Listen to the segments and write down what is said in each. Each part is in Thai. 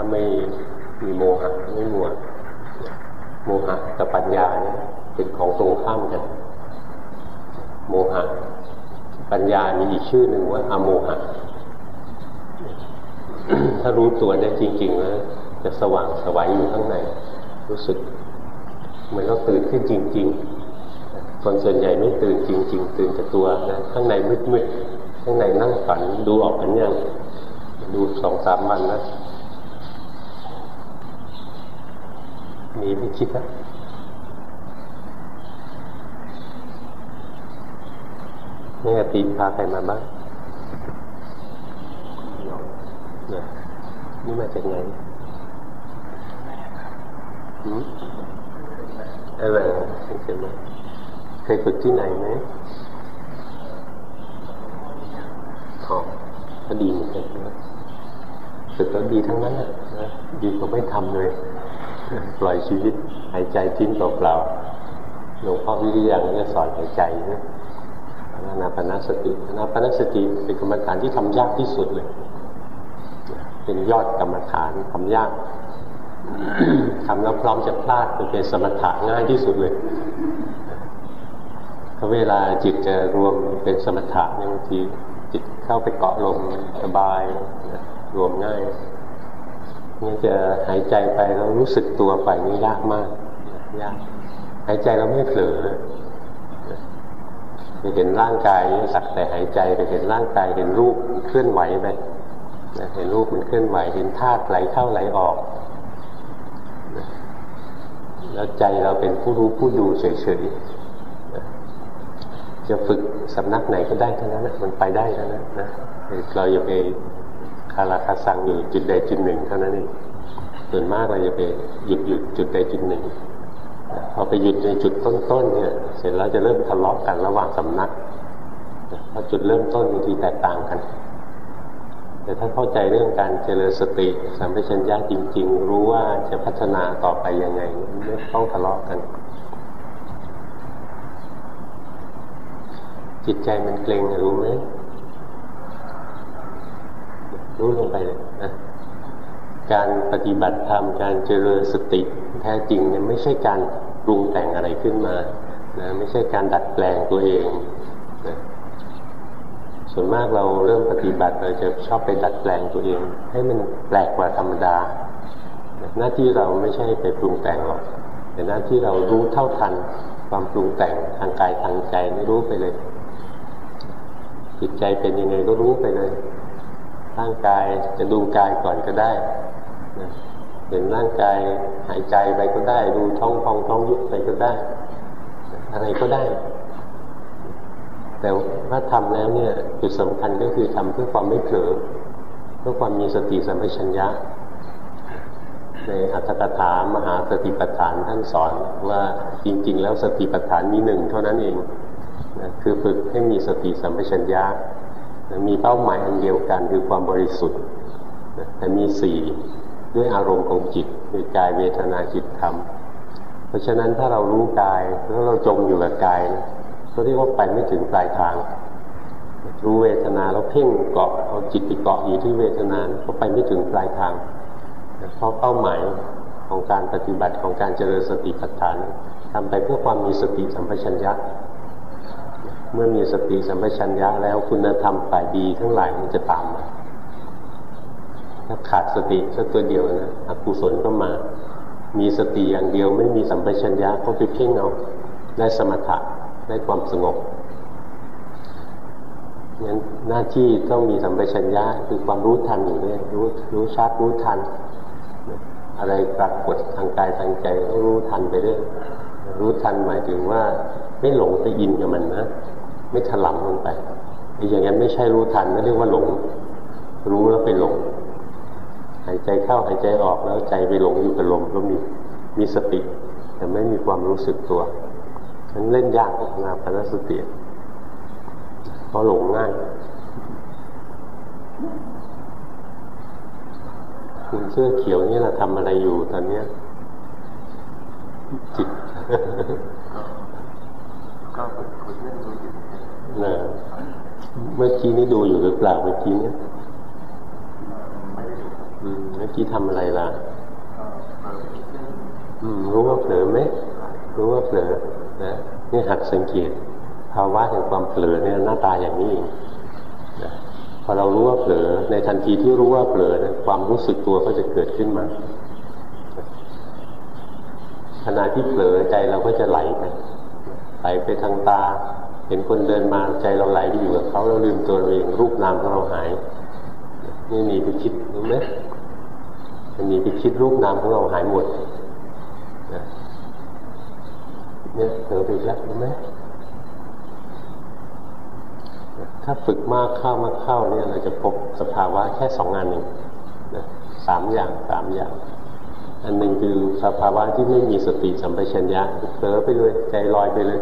ถ้าไม่มีโมหะไม่มัวโมหะกับปัญญาเนี่ยเป็นของตรงข้ามกัน โมหะ ปัญญามีอีกชื่อหนึ่งว่าอโมหะ ถ้ารู้ตัวได้จริงๆแล้วจะสว่างสวัยอยู่ข้างใน รู้สึกเหมือนเราตื่นขึ้นจริง ๆ คนส่วนใหญ่ไม่ตื่นจริง ๆ ตื่นแต่ตัวนะข้างในมืดๆข้างในนั่งฝันดูออกกันยังดูสองสามวันนะ มีไม่คิดนะนี่ตีพาใครมาบ้างเนี่ยนี่มาจากไหนหืมอะไรเห็นไหมเคยฝึกที่ไหนไหมอ๋อก็ดีเหมือนกันนะฝึกแล้วดีทั้งนั้นนะดีกว่าไม่ทำเลย ปล่อยชีวิตหายใจทิ้งเปล่าๆหลวงพ่อวิริยังก็สอนหายใจนะอนาปนสติอนาปนสติเป็นกรรมฐานที่ทำยากที่สุดเลย เป็นยอดกรรมฐานทำยากทำแล้วพร้อมจะพลาดเป็นสมถะง่ายที่สุดเลยพอเวลาจิตจะรวมเป็นสมถะเนี่ยบางทีจิตเข้าไปเกาะลงสบายรวมง่าย นี่จะหายใจไปแล้วรู้สึกตัวไปนี่ยากมากยากหายใจเราไม่เผลอไปเห็นร่างกายสักแต่หายใจไปเห็นร่างกายเห็นรูปเคลื่อนไหวไปเห็นรูปมันเคลื่อนไหวเห็นธาตุไหลเข้าไหลออกแล้วใจเราเป็นผู้รู้ผู้ดูเฉยๆจะฝึกสำนักไหนก็ได้ทั้งนั้นมันไปได้ทั้งนั้นนะเราอย่าไปาราคาซังอยู่จุดใดจุดหนึ่งเท่านั้นเองส่วนมากเราจะไปหยุดหยุดจุดใดจุดหนึ่งพอไปหยุดในจุดต้นๆเนี่ยเสร็จแล้วจะเริ่มทะเลาะกันระหว่างสำนักเพราะจุดเริ่มต้นบางทีแตกต่างกัน แต่ถ้าเข้าใจเรื่องการเจริญสติสัมปชัญญะจริง ๆ รู้ว่าจะพัฒนาต่อไปยังไงไม่ต้องทะเลาะกัน จิตใจมันเกรงรู้ไหม รู้ลงไปเลยนะการปฏิบัติธรรมการเจริญสติแท้จริงเนี่ยไม่ใช่การปรุงแต่งอะไรขึ้นมานะไม่ใช่การดัดแปลงตัวเองนะส่วนมากเราเริ่มปฏิบัติเราจะชอบไปดัดแปลงตัวเอง ให้มันแปลกกว่าธรรมดา หน้าที่เราไม่ใช่ไปปรุงแต่งหรอกแต่หน้าที่เรารู้เท่าทันความปรุงแต่งทางกายทางใจไม่รู้ไปเลยจิตใจเป็นยังไงก็รู้ไปเลย ร่างกายจะดูกายก่อนก็ได้นะเห็นร่างกายหายใจไปก็ได้ ดูท้องพองท้องยุบไปก็ได้ อะไรก็ได้ แต่ว่าทำแล้วเนี่ยจุดสำคัญก็คือทำเพื่อความไม่เผลอเพื่อความมีสติสัมปชัญญะ ในอัตถกถามหาสติปัฏฐานท่านสอนว่าจริง ๆ แล้วสติปัฏฐานมีหนึ่งเท่านั้นเองนะคือฝึกให้มีสติสัมปชัญญะ มีเป้าหมายอันเดียวกันคือความบริสุทธิ์แต่มีสี่ด้วยอารมณ์ของจิตคือกายเวทนาจิตธรรม เพราะฉะนั้นถ้าเรารู้กายแล้วเราจมอยู่กับกายก็เรียกว่าไปไม่ถึงปลายทาง รู้เวทนาแล้วเพ่งเกาะเอาจิตไปเกาะอยู่ที่เวทนาก็ไปไม่ถึงปลายทางเพราะเป้าหมายของการปฏิบัติของการเจริญสติปัฏฐานทำไปเพื่อความมีสติสัมปชัญญะ เมื่อมีสติสัมปชัญญะแล้วคุณธรรมฝ่ายดีทั้งหลายมันจะตามมาถ้าขาดสติสักตัวเดียวนะอกุศลก็มา มีสติอย่างเดียวไม่มีสัมปชัญญะก็ไปเพ่งเอาได้สมถะได้ความสงบงั้นหน้าที่ต้องมีสัมปชัญญะคือความรู้ทันอยู่เรื่ยรู้รู้ชัดรู้ทัน อะไรปรากฏทางกายทางใจต้องรู้ทันไปเรื่อยรู้ทันหมายถึงว่าไม่หลงไปอินกับมันนะ ไม่ถลำลงไปอย่างนั้นไม่ใช่รู้ทันไม่เรียกว่าหลง รู้แล้วไปหลง หายใจเข้าหายใจออกแล้วใจไปหลงอยู่กับลมก็มีมีสติ แต่ไม่มีความรู้สึกตัวฉันเล่นยากนาปนสติเพราะหลงง่ายคุณเสื้อเขียวนี่เราทำอะไรอยู่ตอนเนี้ยจิต ก็คุยเรื่องดูอยู่นะเมื่อกี้นี่ดูอยู่หรือเปล่าเมื่อกี้เนี้ยเมื่อกี้ทำอะไรล่ะอืม รู้ว่าเผลอไหมรู้ว่าเผลอนะนี่หัดสังเกตภาวะแห่งความเผลอเนี่ยหน้าตาอย่างนี้เองนะพอเรารู้ว่าเผลอ ในทันทีที่รู้ว่าเผลอนะความรู้สึกตัวก็จะเกิดขึ้นมาขณะที่เผลอใจเราก็จะไหลไป ลไปทางตา เห็นคนเดินมาใจเราไหลไปอยู่กับเขาเราลืมตัวเองรูปนามของเราหายนี่มีไปคิดรู้ไหมมันมีไปคิดรูปนามของเราหายหมดเนี่ยเผลอไปแล้วรู้ไหมถ้าฝึกมากเข้ามากเข้าเนี่ยเราจะพบสภาวะแค่สองงานหนึ่งสามอย่างสามอย่าง อันหนึ่งคือสภาวะที่ไม่มีสติสัมปชัญญะเผลอไปเลยใจลอยไปเลย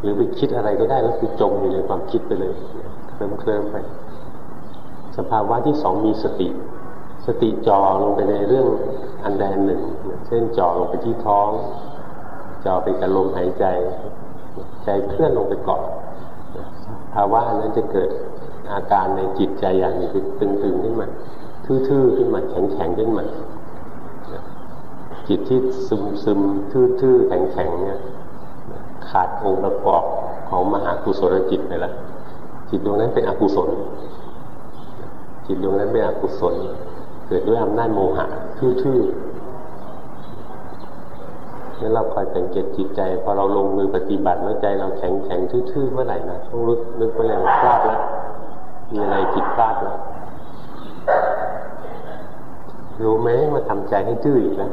หรือไปคิดอะไรก็ได้แล้วคือจมอยู่ในความคิดไปเลยเคลิ้มเคลิ้มไป สภาวะที่สองมีสติ สติจ่อลงไปในเรื่องอันใดอันหนึ่ง เช่นจ่อลงไปที่ท้อง จ่อไปกับลมหายใจ ใจเคลื่อนลงไปเกาะภาวะนั้นจะเกิดอาการในจิตใจอย่างนี้คือตึงๆขึ้นมาทื่อๆขึ้นมาแข็งๆขึ้นมาจิตที่ซึมซึมทื่อๆแข็งๆเนี่ย ขาดองค์ประกอบของมหากุศลจิตไปแล้วจิตดวงนั้นเป็นอกุศล จิตดวงนั้นเป็นอกุศล เกิดด้วยอำนาจโมหะทื่อๆนั้นเราคอยสังเกตจิตใจ พอเราลงมือปฏิบัติแล้วใจเราแข็งแข็งทื่อๆเมื่อไหร่นะต้องรู้นึกว่าอะไรพลาดแล้วมีอะไรผิดพลาดแล้วรู้ไหมว่าทำใจให้ทื่ออีกแล้ว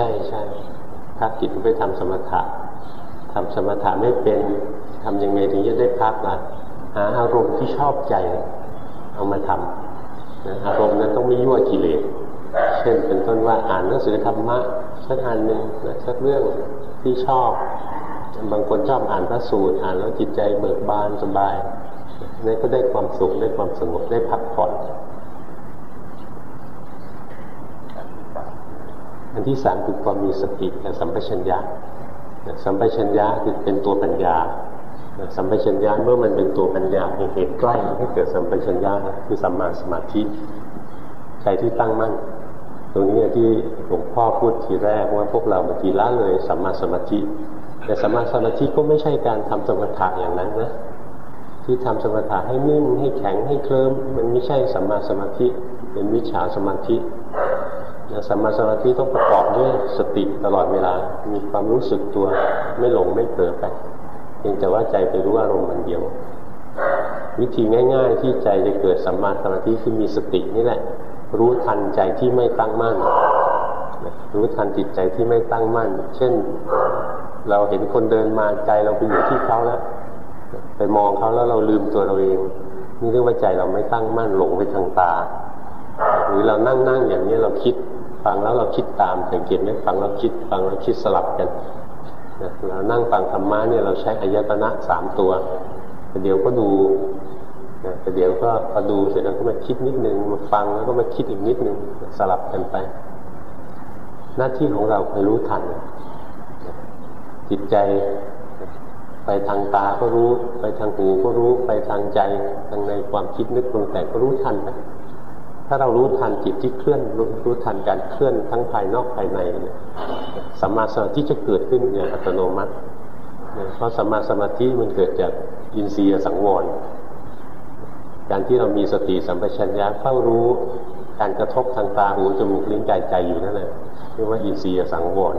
ใช่ใช่พักจิตไปทำสมถะทำสมถะไม่เป็นทำยังไงถึงจะได้พักล่ะหาอารมณ์ที่ชอบใจ เอามาทำอารมณ์นั้นต้องไม่ยั่วกิเลสเช่นเป็นต้นว่าอ่านหนังสือธรรมะสักอันหนึ่งสักเรื่องที่ชอบ บางคนชอบอ่านพระสูตร อ่านแล้วจิตใจเบิกบานสบายนั่นก็ได้ความสุขได้ความสงบได้พักผ่อนอัน ที่สามคือความมีสติและสัมปชัญญะสัมปชัญญะคือเป็นตัวปัญญา สัมปชัญญะเมื่อมันเป็นตัวปัญญาเป็นเหตุใกล้ให้เกิดสัมปชัญญะคือสัมมาสมาธิใจที่ตั้งมั่น ตรงนี้ที่หลวงพ่อพูดทีแรกว่าพวกเราบางทีละเลยสัมมาสมาธิแต่สัมมาสมาธิก็ไม่ใช่การทำสมถะอย่างนั้นนะที่ทำสมถะให้นิ่งให้แข็งให้เคลิ้มมันไม่ใช่สัมมาสมาธิ เป็นวิชาสมาธิ สัมมาสมาธิต้องประกอบด้วยสติตลอดเวลา มีความรู้สึกตัวไม่หลงไม่เผลอไปเพียงแต่ว่าใจไปรู้อารมณ์มันเดียว วิธีง่าย ๆ ที่ใจจะเกิดสัมมาสมาธิคือมีสตินี่แหละ รู้ทันใจที่ไม่ตั้งมั่น รู้ทันจิตใจที่ไม่ตั้งมั่น เช่น เราเห็นคนเดินมาใจเราไปอยู่ที่เขาแล้วไปมองเขาแล้วเราลืมตัวเราเองนี่เรียกว่าใจเราไม่ตั้งมั่นหลงไปทางตา หรือเรานั่งนั่งอย่างนี้เราคิด ฟังแล้วเราคิดตามสังเกตไหมฟังแล้วคิด ฟังแล้วคิดสลับกันเรานั่งฟังธรรมะเนี่ยเราใช้อายตนะสามตัวแต่เดี๋ยวก็ดูแต่เดี๋ยวก็พอดูเสร็จแล้วก็มาคิดนิดนึงมาฟังแล้วก็มาคิดอีกนิดนึงสลับกันไป หน้าที่ของเราคอยรู้ทันจิตใจไปทางตาก็รู้ ไปทางหูก็รู้ ไปทางใจ ทางในความคิดนึกปรุงแต่งก็รู้ทันไป ถ้าเรารู้ทันจิตที่เคลื่อนรู้รู้ทันการเคลื่อนทั้งภายนอกภายในเนี่ยสัมมาสมาธิจะเกิดขึ้นอย่างอัตโนมัติ เพราะสัมมาสมาธิมันเกิดจากอินทรียสังวรการที่เรามีสติสัมปชัญญะเฝ้ารู้การกระทบทางตาหูจมูกลิ้นกายใจอยู่นั่นแหละเรียกว่าอินทรียสังวร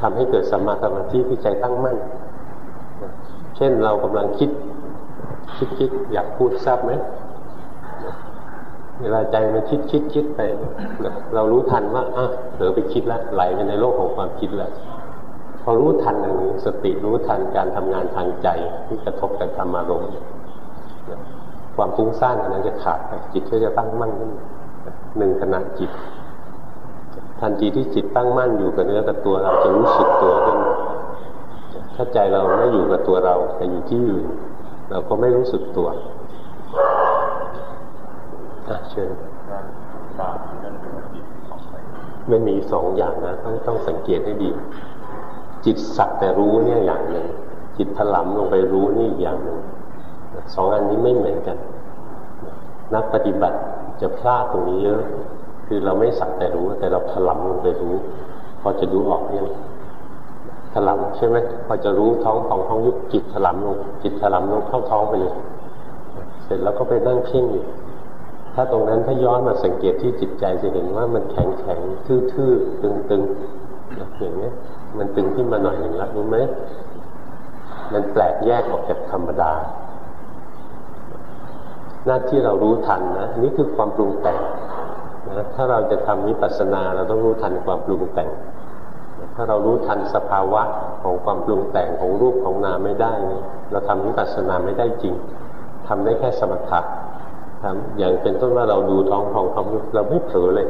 ทำให้เกิดสัมมาสมาธิที่ใจตั้งมั่น เช่นเรากำลังคิด คิดคิดอยากพูดทราบไหม เวลาใจมันคิดคิดคิดไป เรารู้ทันว่าอะเผลอไปคิดแล้วไหลไปในโลกของความคิดแล้วพอรู้ทันอย่างนี้สติรู้ทันการทำงานทางใจที่กระทบกับธรรมารมณ์ความฟุ้งซ่านนั้นจะขาดไปจิตก็จะตั้งมั่นขึ้นหนึ่งขณะจิต ทันทีที่จิตตั้งมั่นอยู่กับเนื้อกับตัวเราจะรู้สึกตัวขึ้นถ้าใจเราไม่อยู่กับตัวเราแต่อยู่ที่อื่นเราก็ไม่รู้สึกตัว เชิญมันมีสองอย่างนะต้องต้องสังเกตให้ดี จิตสักแต่รู้เนี่ยอย่างหนึ่งจิตถลำลงไปรู้นี่อีกอย่างหนึ่งสองอันนี้ไม่เหมือนกัน นักปฏิบัติจะพลาดตรงนี้เยอะ คือเราไม่สักแต่รู้ แต่เราถลำลงไปรู้ พอจะดูออกยังถลำใช่ไหมพอจะรู้ท้องของท้องยุบจิตถลำลง จิตถลำลงเข้าท้องไปเลย เสร็จแล้วก็ไปนั่งเพ่งอยู่ ถ้าตรงนั้นถ้าย้อนมาสังเกตที่จิตใจจะเห็นว่ามันแข็งแข็งทื่อๆตึงๆอย่างนี้มันตึงขึ้นมาหน่อยหนึ่งแล้วรู้ไหมมันแปลกแยกออกจากธรรมดา หน้าที่เรารู้ทันนะนี่คือความปรุงแต่งนะถ้าเราจะทำวิปัสสนาเราต้องรู้ทันความปรุงแต่ง ถ้าเรารู้ทันสภาวะของความปรุงแต่งของรูปของนามไม่ได้ เราทำวิปัสสนาไม่ได้จริงทำได้แค่สมถะ อย่างเป็นต้นว่าเราดูท้องท้องท้องเราไม่เผลอเลย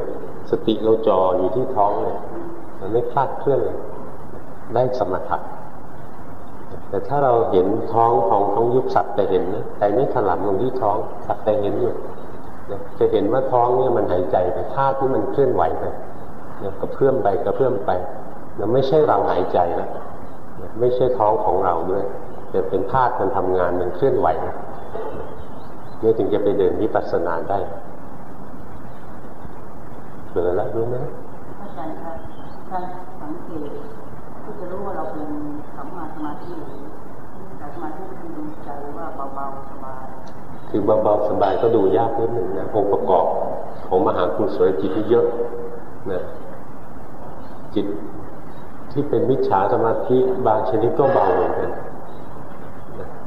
สติเราจออยู่ที่ท้องเลยมันไม่คลาดเคลื่อนเลยได้สมถะแต่ถ้าเราเห็นท้องของท้องยุบสัตว์แต่เห็นนะแต่ไม่ถลำลงที่ท้องสัตว์แต่เห็นอยู่จะเห็นว่าท้องเนี่ยมันหายใจไปธาตุที่มันเคลื่อนไหวไปกระเพื่อมไปกระเพื่อมไปแล้วไม่ใช่เราหายใจนะไม่ใช่ท้องของเราด้วยแต่เป็นธาตุมันทำงานมันเคลื่อนไหวนะ นี่ถึงจะไปเดินวิปัสสนาได้เกิดแล้วรู้ไหมอาจารย์ครับการสังเกตที่จะรู้ว่าเราเป็นสัมมาสมาธิแต่สมาธิคือดูใจว่าเบาๆสบายคือเบาๆสบายก็ดูยากนิดหนึ่งนะองค์ประกอบของมหากุศลจิตที่เยอะนะจิตที่เป็นมิจฉาสมาธิบางชนิดก็เบาเหมือนกัน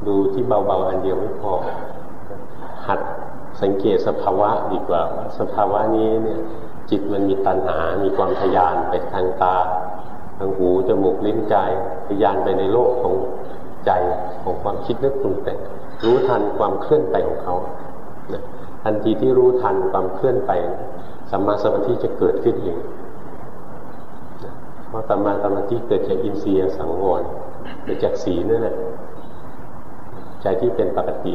ดูที่เบาๆอันเดียวไม่พอ หัดสังเกตสภาวะดีกว่าว่าสภาวะนี้เนี่ยจิตมันมีตัณหา มีความทยานไปทางตา ทางหู จมูก ลิ้นใจทยานไปในโลกของใจของความคิดนึกปรุงแต่งรู้ทันความเคลื่อนไปของเขาทันทีที่รู้ทันความเคลื่อนไปสัมมาสมาธิจะเกิดขึ้นเองเพราะสัมมาสมาธิเกิดจากอินทรีย์สังวรเกิดจากสีนั่นแหละใจที่เป็นปกติ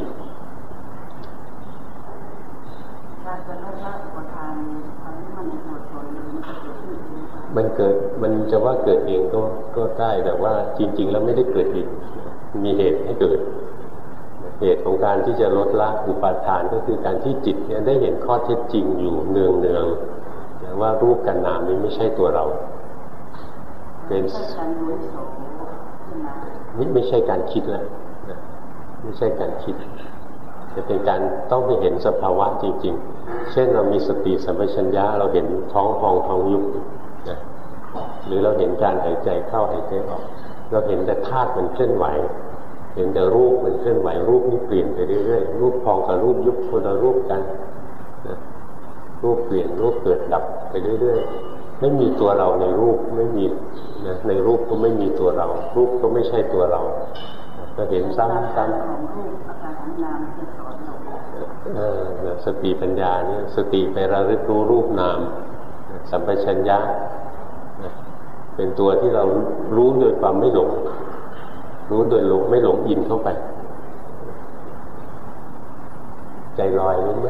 มันเกิดมันจะว่าเกิดเองก็ก็ได้แต่ว่าจริง ๆ แล้วไม่ได้เกิดเองมีเหตุให้เกิด เหตุของการที่จะลดละอุปาทานก็คือการที่จิตเนี่ยได้เห็นข้อเท็จจริงอยู่เนืองเนืองว่ารูปกันนามนี้ไม่ใช่ตัวเรา เป็นนี่ไม่ใช่การคิดแล้วไม่ใช่การคิด จะเป็นการต้องไปเห็นสภาวะจริง ๆ เช่นเรามีสติสัมปชัญญะเราเห็นท้องพองท้องยุบนะหรือเราเห็นการหายใจเข้าหายใจออก เราเห็นแต่ธาตุมันเคลื่อนไหว เห็นแต่รูปมันเคลื่อนไหวรูปนี้เปลี่ยนไปเรื่อยๆรูปพองกับรูปยุบคนละรูปกันนะรูปเปลี่ยนรูปเกิดดับไปเรื่อยๆไม่มีตัวเราในรูปไม่มีนะในรูปก็ไม่มีตัวเรา รูปก็ไม่ใช่ตัวเรา ก็เห็นซ้ำซ้ำ สติปัญญาเนี่ยสติไประลึกรู้รูปนาม สัมปชัญญะเป็นตัวที่เรารู้โดยความไม่หลง รู้โดยหลงไม่หลงอินเข้าไป ใจลอยรู้ไหม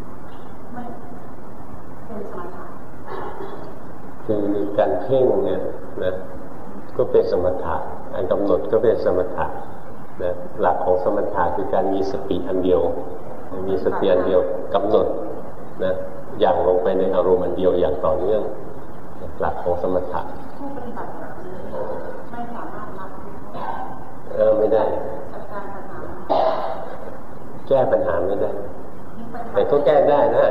เนี่ยนะก็เป็นสมถะอันกำหนดก็เป็นสมถะนะหลักของสมถะคือการมีสติอันเดียว มีสติอันเดียวกำหนดนะอย่างลงไปในอารมณ์อันเดียวอย่างต่อเนื่องหลักของสมถะเออไม่ได้ แก้ปัญหาไม่ได้ แต่ก็แก้ได้นะ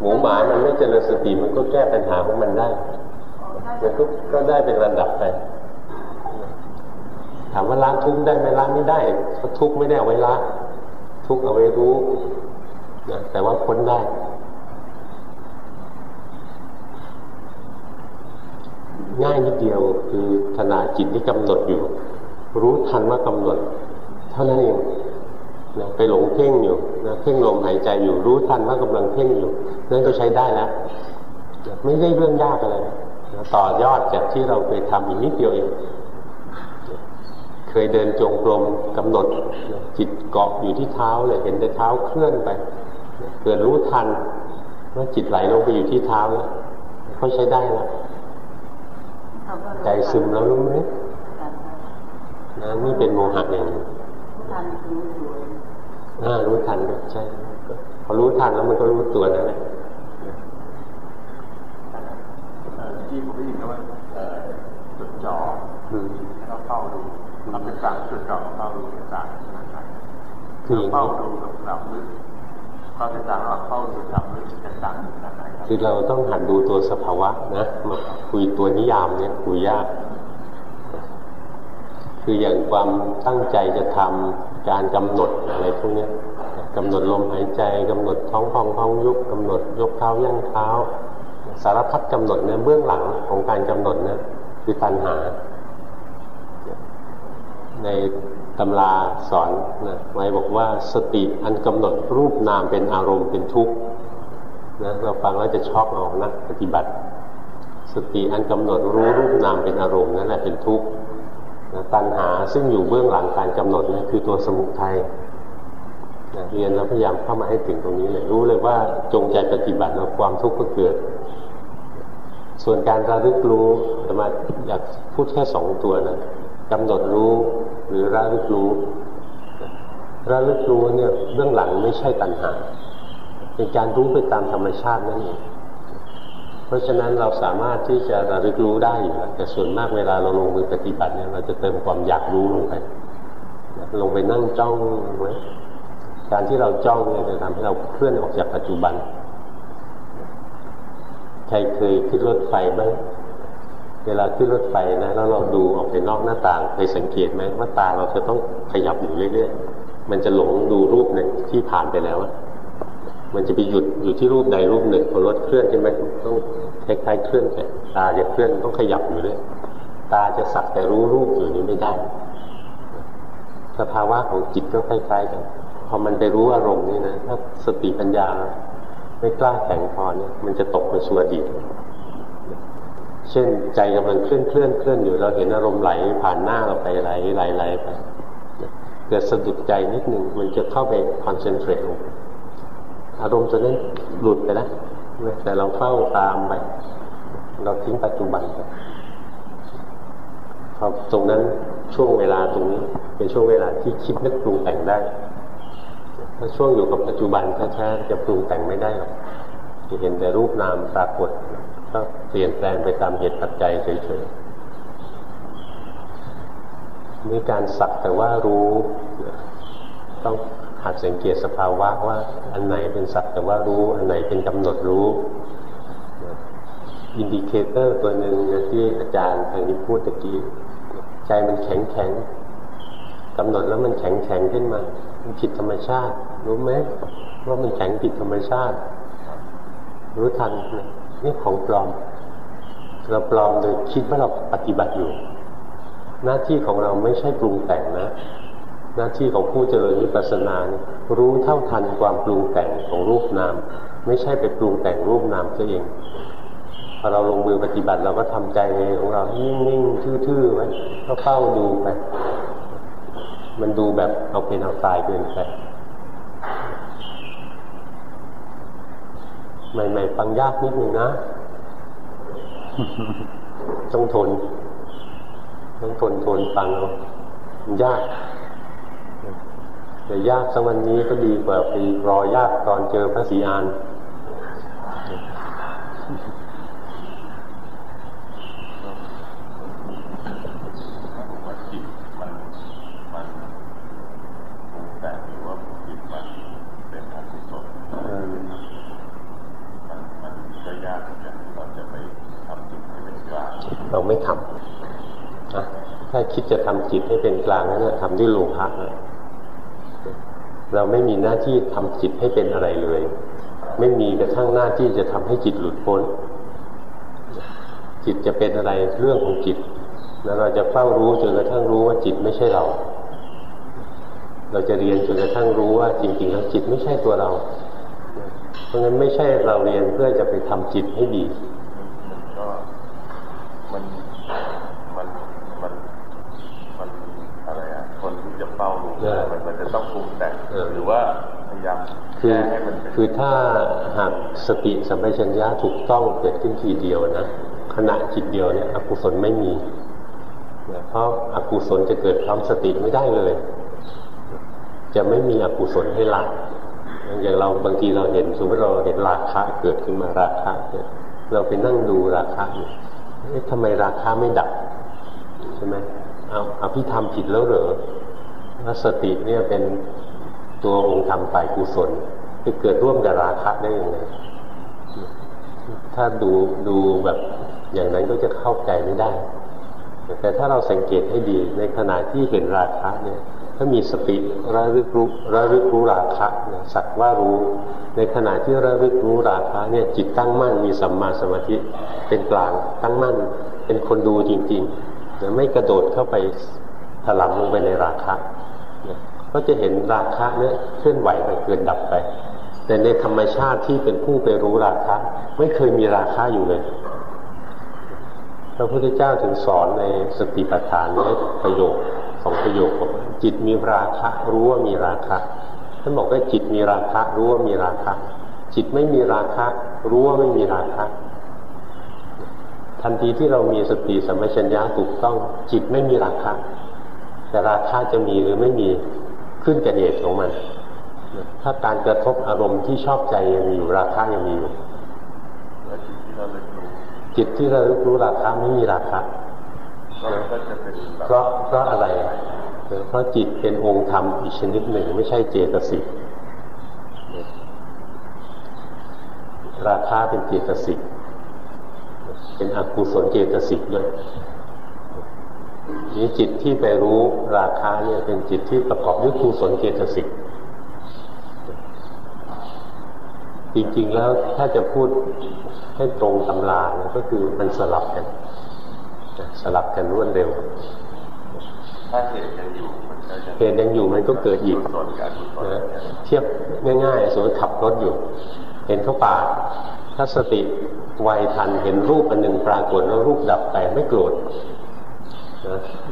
หมูหมามันไม่เจริญสติมันก็แก้ปัญหาของมันได้มันก็ก็ได้เป็นระดับไปถามว่าละทุกข์ได้ไหมละไม่ได้เพราะทุกข์ไม่ได้เอาไว้ละทุกข์เอาไว้รู้นะแต่ว่าพ้นได้ ง่ายนิดเดียวคือขณะจิตที่กำหนดอยู่ รู้ทันว่ากำหนด เท่านั้นเอง นะไปหลงเพ่งอยู่นะเพ่งลมหายใจอยู่รู้ทันว่ากำลังเพ่งอยู่นั่นก็ใช้ได้แล้วไม่ได้เรื่องยากอะไรนะต่อยอดจากที่เราเคยทำอีกนิดเดียวเองเคยเดินจงกรมกำหนดจิตเกาะอยู่ที่เท้าเลยเห็นแต่เท้าเคลื่อนไปเกิดรู้ทันว่าจิตไหลลงไปอยู่ที่เท้าแล้วเขาใช้ได้แล้วใจซึมแล้วรู้ไหมนะนี่เป็นโมหะอย่างรู้ ทันรู้ตัวรู้ทันใช่พอรู้ทันแล้วมันก็รู้ตัวนั่นแหละที่ผมได้ยินว่าจดจ่อให้เราเฝ้าดูเราเป็นสามจดจ่อเฝ้าดูเป็นสามนะครับคือเฝ้าดูกับหลับลึกเข้าเป็นสามเราเฝ้าดูหลับลึกเป็นสามนะครับคือเราต้องหัดดูตัวสภาวะนะมาคุยตัวนิยามเนี่ยคุยยาก คืออย่างความตั้งใจจะทำการกำหนดอะไรพวกนี้กำหนดลมหายใจกำหนดท้องพองท้องยุบกำหนดยกเท้าย่างเท้า สารพัดกำหนดเนี่ยเบื้องหลังของการกำหนดเนี่ยคือตัณหา ในตำราสอนนะไว้บอกว่าสติอันกำหนดรูปนามเป็นอารมณ์เป็นทุกข์นะเราฟังแล้วจะช็อกเอานะปฏิบัติ สติอันกำหนดรู้รูปนามเป็นอารมณ์นั่นแหละเป็นทุกข์ ตัณหาซึ่งอยู่เบื้องหลังการกำหนดนี่คือตัวสมุทัยนะเรียนแล้วพยายามเข้ามาให้ถึงตรงนี้เลยรู้เลยว่าจงใจปฏิบัติแล้วความทุกข์ก็เกิด ส่วนการระลึกรู้จะมาอยากพูดแค่สองตัวนะกำหนดรู้หรือระลึกรู้ระลึกรู้เนี่ยเบื้องหลังไม่ใช่ตัณหา เป็นการรู้ไปตามธรรมชาตินั่นเอง ราะฉะนั้นเราสามารถที่จะระลึกรู้ได้อยู่แต่ส่วนมากเวลาเราลงมือปฏิบัติเนี่ยเราจะเติมความอยากรู้ลงไปลงไปนั่งจ้องไว้การที่เราจ้องเนี่ยจะทำให้เราเคลื่อนออกจากปัจจุบัน ใครเคยขึ้นรถไฟบ้างเวลาขึ้นรถไฟนะแล้วเราดูออกไปนอกหน้าต่างเคยสังเกตไหมว่าตาเราจะต้องขยับอยู่เรื่อยๆมันจะหลงดูรูปเนี่ยที่ผ่านไปแล้ว มันจะไปหยุดอยู่ที่รูปใดรูปหนึ่งพอรถเคลื่อนใช่ไหมต้องคล้ายๆเคลื่อนไปตาจะเคลื่อนต้องขยับอยู่เรื่อยตาจะสักแต่รู้รูปอยู่นี้ไม่ได้ สภาวะของจิตก็คล้ายๆกันพอมันไปรู้อารมณ์นี่นะถ้าสติปัญญาไม่กล้าแข็งพอเนี่ยมันจะตกไปสู่อดีตเช่นใจกำลังเคลื่อนเคลื่อนเคลื่อนอยู่เราเห็นอารมณ์ไหลผ่านหน้าเราไปไหลไหลไหลไปเกิดสะดุดใจนิดหนึ่งมันจะเข้าไปคอนเซนเทรตลง อารมณ์จะนั้นหลุดไปแล้วแต่เราเฝ้าตามไปเราทิ้งปัจจุบันไปพอตรงนั้นช่วงเวลาตรงนี้ เป็นช่วงเวลาที่คิดนึกปรุงแต่งได้ถ้าช่วงอยู่กับปัจจุบันแท้ๆจะปรุงแต่งไม่ได้หรอกจะเห็นแต่รูปนามปรากฏก็เปลี่ยนแปลงไปตามเหตุปัจจัยเฉยๆมีการสักแต่ว่ารู้ต้อง หัดสังเกตสภาวะว่า อันไหนเป็นสักแต่ว่ารู้ อันไหนเป็นกำหนดรู้ indicator ตัวหนึ่งที่อาจารย์ทางนี้พูดตะกี้ใจมันแข็งแข็งกำหนดแล้วมันแข็งแข็งขึ้นมา มันผิดธรรมชาติ รู้ไหมว่ามันแข็งผิดธรรมชาติ รู้ทันนี่ของปลอม เราปลอมโดยคิดว่าเราปฏิบัติอยู่ หน้าที่ของเราไม่ใช่ปรุงแต่งนะ หน้าที่ของผู้เจริญวิปัสสนารู้เท่าทันความปรุงแต่งของรูปนาม ไม่ใช่ไปปรุงแต่งรูปนามตัวเองพอเราลงมือปฏิบัติเราก็ทำใจของเรานิ่งๆทื่อๆไว้ก็เฝ้าดูไป มันดูแบบเอาเป็นเอาตายเกินไปใหม่ๆฟังยากนิดนึงนะ ต้องทน ต้องทนทนฟังเอายาก แต่ยากสักวันนี้ก็ดีกว่าไปรอยากตอนเจอพระศรีอานเราไม่ทำนะถ้าคิดจะทำจิตให้เป็นกลางนั้นแหละทำด้วยโลภะ เราไม่มีหน้าที่ทำจิตให้เป็นอะไรเลย ไม่มีกระทั่งหน้าที่จะทำให้จิตหลุดพ้น จิตจะเป็นอะไรเรื่องของจิต แล้วเราจะเฝ้ารู้จนกระทั่งรู้ว่าจิตไม่ใช่เรา เราจะเรียนจนกระทั่งรู้ว่าจริงๆแล้วจิตไม่ใช่ตัวเรา เพราะงั้นไม่ใช่เราเรียนเพื่อจะไปทำจิตให้ดีก็มันมันมันมันอะไรอะคนที่จะเฝ้ารู้มันมันจะต้องปรุงแต่งหรือว่าพยายามคือคือถ้าหากสติสัมปชัญญะถูกต้องเกิดขึ้นทีเดียวนะขณะจิตเดียวเนี่ยอกุศลไม่มีเพราะอกุศลจะเกิดพร้อมสติไม่ได้เลย จะไม่มีอกุศลให้ละอย่างเราบางทีเราเห็นสมมติเราเห็นราคะเกิดขึ้นมาราคะเนี่ยเราไปนั่งดูราคะอยู่เอ๊ะทำไมราคะไม่ดับใช่ไหมเอาเอาพี่ทำผิดแล้วเหรอ ว่าสติเนี่ยเป็นตัวองค์ธรรมฝ่ายกุศลจะเกิดร่วมกับราคะได้ยังไงถ้าดูดูแบบอย่างนั้นก็จะเข้าใจไม่ได้ แต่ถ้าเราสังเกตให้ดีในขณะที่เห็นราคะเนี่ย ถ้ามีสติระลึกรู้ระลึกรู้ราคะสักว่ารู้ ในขณะที่ระลึกรู้ราคะเนี่ยจิตตั้งมั่นมีสัมมาสมาธิเป็นกลางตั้งมั่น เป็นคนดูจริงๆไม่กระโดดเข้าไปถลำลงไปในราคะ ก็จะเห็นราคะเนี่ยเคลื่อนไหวไปเกิดดับไป แต่ในธรรมชาติที่เป็นผู้ไปรู้ราคะ ไม่เคยมีราคะอยู่เลยพระพุทธเจ้าถึงสอนในสติปัฏฐานนี้ประโยคสองประโยคบอกจิตมีราคะรู้ว่ามีราคะท่านบอกว่าจิตมีราคะรู้ว่ามีราคะ จิตไม่มีราคะ รู้ว่าไม่มีราคะ ทันทีที่เรามีสติสัมปชัญญะถูกต้อง จิตไม่มีราคะ แต่ราคะจะมีหรือไม่มีขึ้นกับเหตุของมัน ถ้าการกระทบอารมณ์ที่ชอบใจยังมีอยู่ราคะยังมีอยู่จิตที่เรารู้ราคะไม่มีราคะเพราะเพราะอะไร เพราะจิตเป็นองค์ธรรมอีกชนิดหนึ่ง ไม่ใช่เจตสิกราคะเป็นเจตสิกเป็นอกุศลเจตสิกด้วย นี้จิตที่ไปรู้ราคาเนี่ยเป็นจิตที่ประกอบด้วยกุศลเจตสิกจริงๆแล้วถ้าจะพูดให้ตรงตำราเนี่ยก็คือมันสลับกัน สลับกันรวดเร็ว ถ้าเหตุยังอยู่เหตุยังอยู่มันก็เกิดอีกเทียบง่ายๆสมมติขับรถอยู่ เห็นเขาป่าถ้าสติไวทันเห็นรูปอันหนึ่งปรากฏแล้วรูปดับไปไม่โกรธ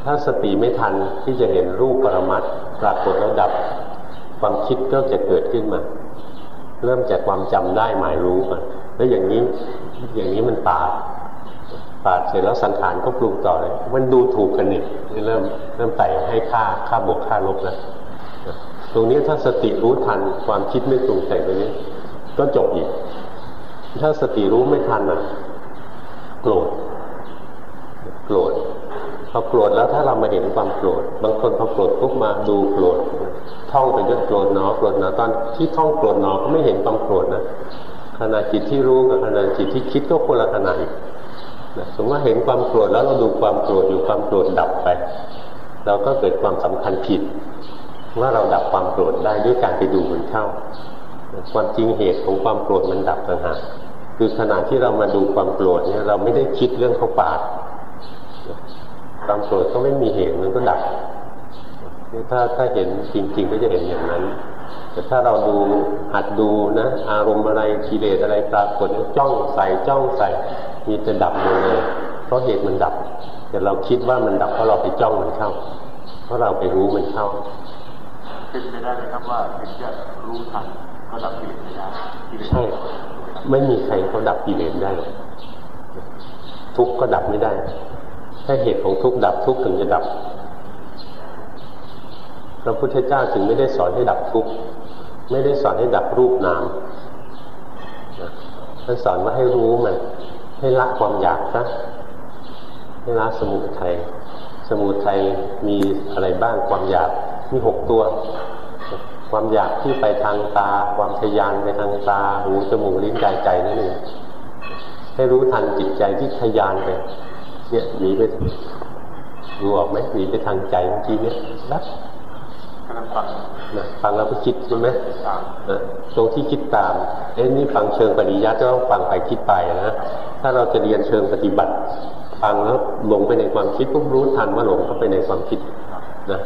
ถ้าสติไม่ทันที่จะเห็นรูปปรมัตปรากฏแล้วดับ ความคิดก็จะเกิดขึ้นมา เริ่มจากความจำได้หมายรู้มาแล้วอย่างนี้อย่างนี้มันปาดปาดเสร็จแล้วสังขารก็ปรุงต่อเลยมันดูถูกกันนี่เริ่มเริ่มไต่ให้ค่าค่าบวกค่าลบแล้วตรงนี้ถ้าสติรู้ทันความคิดไม่ปรุงแต่งตรงนี้ ก็จบอีก ถ้าสติรู้ไม่ทันอะ โกรธโกรธ พอโกรธแล้วถ้าเรามาเห็นความโกรธบางคนพอโกรธปุ๊บมาดูโกรธท่องไปเรื่องโกรธหนอโกรธหนอตอนที่ท่องโกรธหนอก็ไม่เห็นความโกรธนะขณะจิตที่รู้กับขณะจิตที่คิดก็คนละขณะสมมติว่าเห็นความโกรธแล้วเราดูความโกรธอยู่ความโกรธดับไป เราก็เกิดความสำคัญผิด ว่าเราดับความโกรธได้ด้วยการไปดูมันเข้า ความจริงเหตุของความโกรธมันดับต่างหากคือขณะที่เรามาดูความโกรธเนี่ยเราไม่ได้คิดเรื่องเขาปาด ความโกรธก็ไม่มีเหตุมันก็ดับถ้าถ้าเห็นจริง ๆ ก็จะเห็นอย่างนั้น แต่ถ้าเราดูหัดดูนะ อารมณ์อะไรกิเลสอะไรปรากฏจ้องใส่จ้องใส่มีจะดับหมดเลย เพราะเหตุมันดับ แต่เราคิดว่ามันดับเพราะเราไปจ้องมันเข้า เพราะเราไปรู้มันเข้าเป็นไปได้ไหมครับว่าถึงจะรู้ทันก็ดับกิเลสไม่ได้ใช่ไม่มีใครเขาดับกิเลสได้ ทุกก็ดับไม่ได้ ถ้าเหตุของทุกข์ดับทุกข์ถึงจะดับ พระพุทธเจ้าจึงไม่ได้สอนให้ดับทุกข์ไม่ได้สอนให้ดับรูปนามท่านสอนว่าให้รู้มัน ให้ละความอยากนะให้ละสมุทัยสมุทัยมีอะไรบ้างความอยากมีหกตัว ความอยากที่ไปทางตา ความทยานไปทางตา หูจมูกลิ้นกายใจนั่นเองให้รู้ทันจิตใจที่ทยานไป เนี่ยหนีไปดูออกไหมหนีไปทางใจเมื่อกี้เนี่ยนะฟังนะฟังแล้วก็คิดใช่ไหมตรงที่คิดตามเอ้นี่ฟังเชิงปริยัติก็ต้องฟังไปคิดไปนะถ้าเราจะเรียนเชิงปฏิบัติ ฟังแล้วหลงไปในความคิดก็รู้ทันว่าหลงเข้าไปในความคิดนะ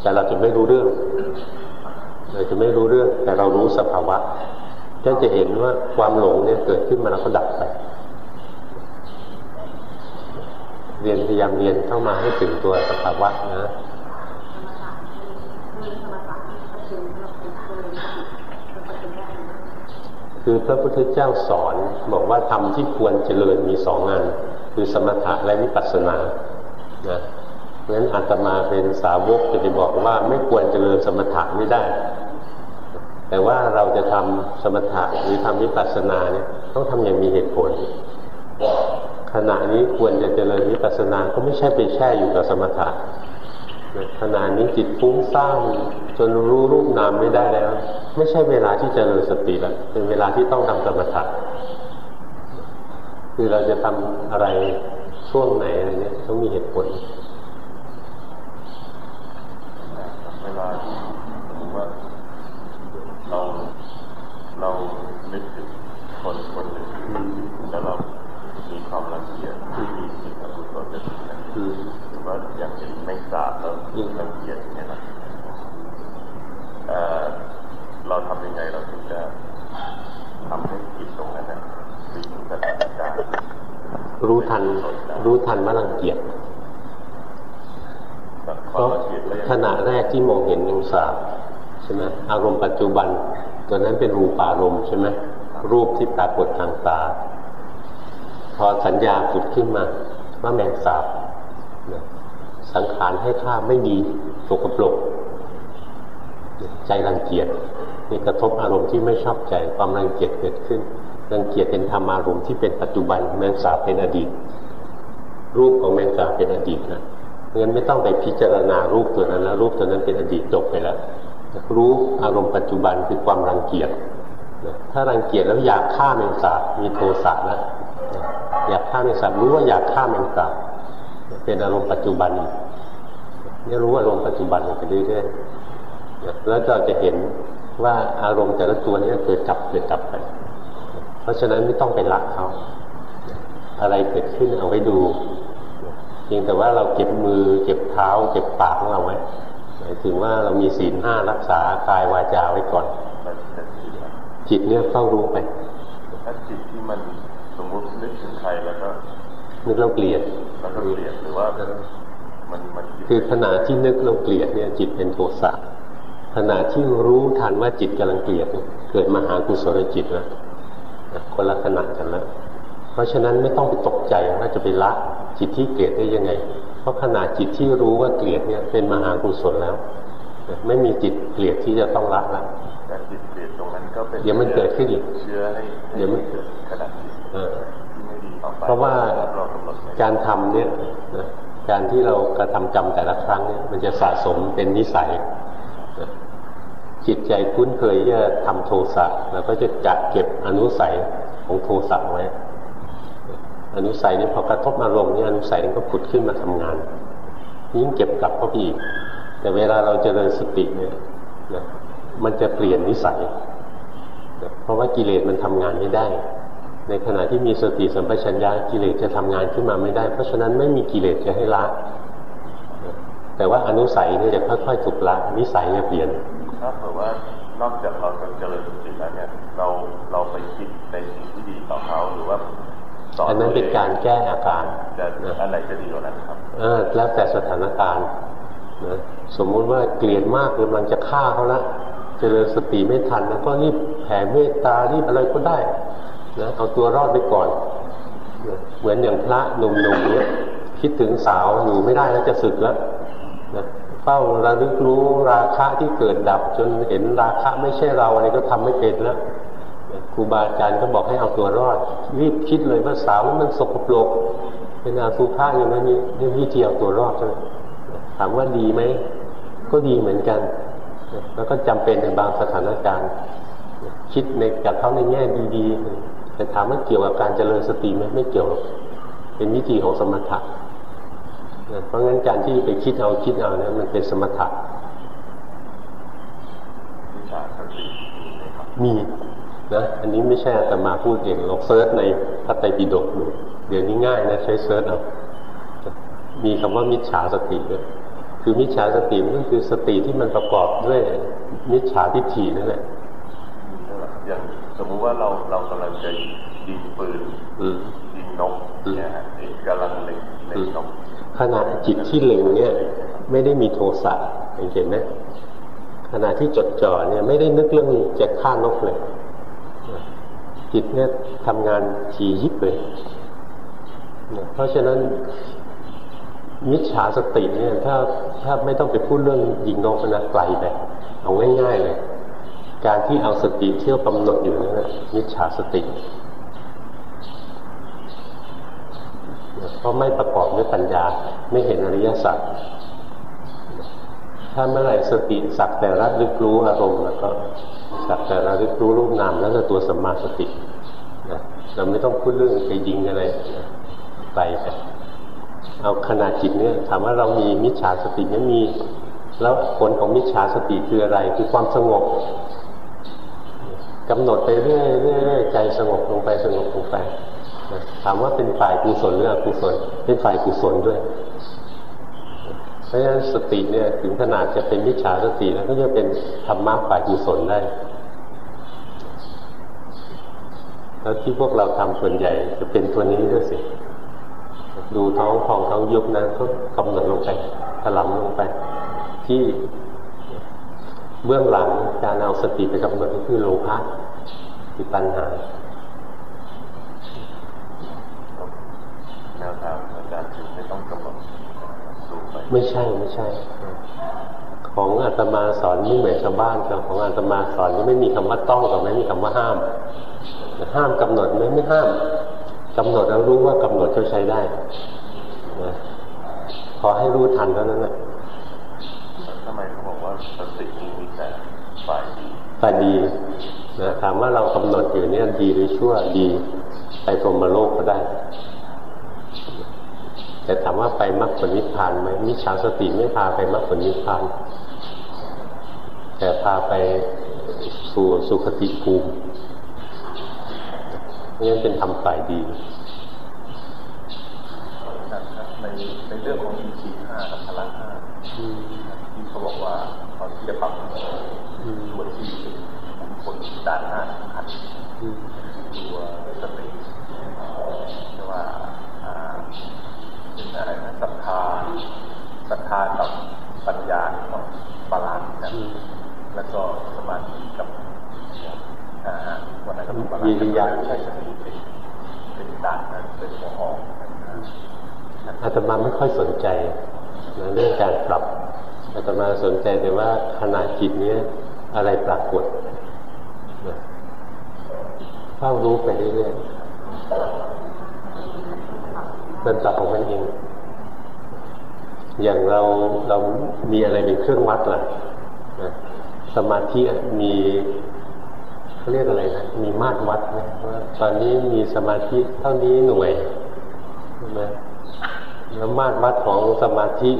แต่เราจะไม่รู้เรื่อง เราจะไม่รู้เรื่อง แต่เรารู้สภาวะท่านจะเห็นว่าความหลงเนี่ยเกิดขึ้นมาแล้วก็ดับไป เรียนพยายามเรียนเข้ามาให้ถึงตัวสภาวะนะคือพระพุทธเจ้าสอนบอกว่าธรรมที่ควรเจริญมีสองงาน คือสมถะและวิปัสสนานะเพราะฉะนั้นอาตมาเป็นสาวกจะไปบอกว่าไม่ควรเจริญสมถะไม่ได้ แต่ว่าเราจะทำสมถะหรือทำวิปัสสนาเนี่ยต้องทำอย่างมีเหตุผล ขณะนี้ควรจะเจริญวิปัสสนาก็ไม่ใช่ไปแช่อยู่กับสมถะขณะนี้จิตฟุ้งซ่านจนรู้รูปนามไม่ได้แล้ว ไม่ใช่เวลาที่จะเริญสติแล้วเป็นเวลาที่ต้องทำสมถะคือเราจะทำอะไรช่วงไหนอะไรเนี้ยต้องมีเหตุผลเวลาที่ว่าเราเรานึกถึงคนคนหนึ่งแล้วเรา ความรังเกียจที่มีสิ่งอกุศลจะถึงว่าอย่างเห็นไม่สาบแล้วยิ่งรังเกียจเนี่ยนะเราทำยังไงเราถึงจะทำให้จิตตรงนั้นนะดิ่งสถานการรู้ทัน รู้ทันว่ารังเกียจเพราะขณะแรกที่มองเห็นยังสาบใช่ไหมอารมณ์ปัจจุบันตัวนั้นเป็นรูปอารมณ์ใช่ไหมรูปที่ปรากฏทางตา พอสัญญาผุดขึ้นมา ว่าแมงสาบสังขารให้ค่าไม่ดีสกปรกใจรังเกียจนี่กระทบอารมณ์ที่ไม่ชอบใจความรังเกียจเกิดขึ้น รังเกียจเป็นธรรมารมณ์ที่เป็นปัจจุบันแมงสาเป็นอดีต รูปของแมงสาเป็นอดีตนะงั้นไม่ต้องไปพิจารณารูปตัวนั้นแล้วรูปตัวนั้นเป็นอดีตจบไปแล้วรู้อารมณ์ปัจจุบันคือความรังเกียจถ้ารังเกียจแล้วอยากฆ่าแมงสาบมีโทสะแล้ว อยากฆ่าแมงสาบรู้ว่าอยากฆ่าแมงสาบเป็นอารมณ์ปัจจุบันนี่รู้อารมณ์ปัจจุบันไปเรื่อยๆแล้วเราจะเห็นว่าอารมณ์แต่ละตัวนี้เกิดจับเกิดจับไป เพราะฉะนั้นไม่ต้องไปละเขา อะไรเกิดขึ้นเอาไว้ดูเพียงแต่ว่าเราเก็บมือเก็บเท้า เก็บปากของเราไว้หมายถึงว่าเรามีศีลห้ารักษากายวาจาไว้ก่อน จิตเนี่ยต้องรู้ไปถ้าจิตที่มัน สมมตินึกถึงใครแล้วก็นึกเราเกลียดแล้วก็เกลียดหรือว่ามันมันคือขณะที่นึกเราเกลียดเนี่ยจิตเป็นโทสะขณะที่รู้ทันว่าจิตกำลังเกลียดเกิดมหากุศลจิตแล้วคนละขณะกันแล้วเพราะฉะนั้นไม่ต้องไปตกใจว่าจะไปละจิตที่เกลียดได้ยังไง เพราะขณะจิตที่รู้ว่าเกลียดเนี่ยเป็นมหากุศลแล้ว ไม่มีจิตเกลียดที่จะต้องละแล้วแต่จิตเกลียดตรงนั้นก็เป็นเดี๋ยวมันเกิดขึ้นอีกเชื้อให้เดี๋ยวมันเกิดขนาดที่ไม่ดี เพราะว่าการทำเนี่ยการที่เรากระทำจำแต่ละครั้งเนี่ยมันจะสะสมเป็นนิสัย จิตใจคุ้นเคยที่จะทำโทสะเราก็จะจัดเก็บอนุสัยของโทสะไว้ อนุสัยนี้พอกระทบอารมณ์นี่อนุสัยนี้ก็ผุดขึ้นมาทำงาน ยิ่งเก็บกลับเข้าไปอีก แต่เวลาเราเจริญสติเนี่ยมันจะเปลี่ยนนิสัย เพราะว่ากิเลสมันทำงานไม่ได้ ในขณะที่มีสติสัมปชัญญะกิเลสจะทำงานขึ้นมาไม่ได้ เพราะฉะนั้นไม่มีกิเลสจะให้ละแต่ว่าอนุสัยเนี่ยจะค่อยๆถูกละนิสัยจะเปลี่ยนถ้าเผื่อว่านอกจากเราจะเจริญสติแล้วเนี่ยเราเราไปคิดในสิ่งที่ดีต่อเขาหรือว่าอันนั้นเป็นการแก้อาการจะอะไรจะดีกว่านั้นครับเออแล้วแต่สถานการณ์นะสมมุติว่าเกลียดมากกำลังจะฆ่าเขาละเจริญสติไม่ทันแล้วก็รีบแผ่เมตตารีบอะไรก็ได้ นะเอาตัวรอดไปก่อน เหมือนอย่างพระหนุ่มๆเนี้ยคิดถึงสาวอยู่ไม่ได้แล้วจะสึกแล้วนะเฝ้าระลึกรู้ราคะที่เกิดดับ จนเห็นราคะไม่ใช่เราอะไรก็ทำไม่เป็นแล้วครูบาอาจารย์ก็บอกให้เอาตัวรอด รีบคิดเลยว่าสาวมันสกปรกเป็นอาสุภาอย่างนั้นนี่นี่วิธีเอาตัวรอดใช่ไหมถามว่าดีไหมก็ดีเหมือนกัน แล้วก็จำเป็นในบางสถานการณ์ คิดในกับเขาในแง่ดีๆ แต่ถามว่าเกี่ยวกับการเจริญสติไหมไม่เกี่ยวเป็นวิธีของสมถะเพราะงั้นการที่ไปคิดเอาคิดเอาเนี่ยมันเป็นสมถะมีนะอันนี้ไม่ใช่อาตมาพูดเองลอง search ในพระไตรปิฎกดูเดี๋ยวนี้ง่ายนะใช้ search เอามีคำว่ามิจฉาสติด้วยคือมิจฉาสติมันก็คือสติที่มันประกอบด้วยมิจฉาทิฏฐินั่นแหละ อย่างสมมุติว่าเราเรากำลังจะยิงปืนยิงนกเนี่ยกำลังเล็งเล็งนกขณะจิตที่เล็งเนี่ย ไม่ได้มีโทสะเห็นไหมขณะที่จดจ่อเนี่ยไม่ได้นึกเรื่องจะฆ่านกเลย จิตเนี่ยทำงานฉียิบเลย เพราะฉะนั้นมิจฉาสติเนี่ยถ้าถ้าไม่ต้องไปพูดเรื่องยิงนกนะไกลไปเอาง่ายๆเลย การที่เอาสติเที่ยวกำหนดอยู่นั่นมิจฉาสติเพราะไม่ประกอบด้วยปัญญาไม่เห็นอริยสัจถ้าเมื่อไหร่สติสักแต่ระลึกรู้อารมณ์แล้วก็สักแต่ระลึกรู้รูปนามแล้วก็ตัวสัมมาสติเราไม่ต้องพูดเรื่องไปยิงอะไรไปไปเอาขนาดจิตเนี่ยถามว่าเรามีมิจฉาสติเนี่ยมี แล้วผลของมิจฉาสติคืออะไร คือความสงบ กำหนดไปเรื่อยๆใจสงบลงไปสงบลงไปถามว่าเป็นฝ่ายกุศลหรืออกุศลเป็นฝ่ายกุศลด้วยเพราะฉะนั้นสติเนี่ยถึงขนาดจะเป็นวิชาสติแล้วก็จะเป็นธรรมะฝ่ายกุศลได้แล้วที่พวกเราทำส่วนใหญ่จะเป็นตัวนี้ด้วยสิดูท้องพองท้องยุบนะก็กำหนดลงไปถลำลงไป ที่ เบื้องหลังการเอาสติไปกำหนดก็คือโลภะคือปัญหาแนวทางอาจารย์คือไม่ต้องกำหนดดูไปไม่ใช่ไม่ใช่ ของอาตมาสอนไม่เหมือนชาวบ้านของอาตมาสอนไม่มีคำว่าต้องกับไม่มีคำว่าห้าม ห้ามกำหนดไม่ไม่ห้ามกำหนดแล้วรู้ว่ากำหนดจะใช้ได้นะขอให้รู้ทันเท่านั้นแหละทำ ไมเขาบอกว่าสติมีแต่ฝ่ายดีฝ่ายดีนะถามว่าเรากำหนดอยู่เนี่ยดีหรือชั่วดี ไปพรหมโลกก็ได้ แต่ถามว่าไปมรรคผลนิพพานไหมมิจฉาสติไม่พาไปมรรคผลนิพพาน แต่พาไปสู่สุขติภูมินี่เป็นทำฝ่ายดีในในเรื่องของอินทรีย์ห้ากับพละห้าที่ เขาบอกว่าตอนที่จะปรับตัวที่คนด่านหน้าสำคัญตัวสติแต่ว่าอะไรนะศรัทธาศรัทธากับปัญญาต้อง balance กันแล้วก็สมาธิกับอ่าวิริยะนั้นก็ balance กันใช้สติเป็นเป็นด่านนั้นเป็นหัวหอกอาตมาไม่ค่อยสนใจเรื่องการปรับ อาตมาสนใจแต่ว่าขณะจิตนี้อะไรปรากฏเฝ้ารู้ไปเรื่อยๆมันจับของมันเอง อย่างเราเรามีอะไรเป็นเครื่องวัดล่ะสมาธิมีเขาเรียกอะไรนะมีมาตรวัดนะว่าตอนนี้มีสมาธิเท่านี้หน่วยใช่ไหม แล้วมาตรวัดของสมาธิ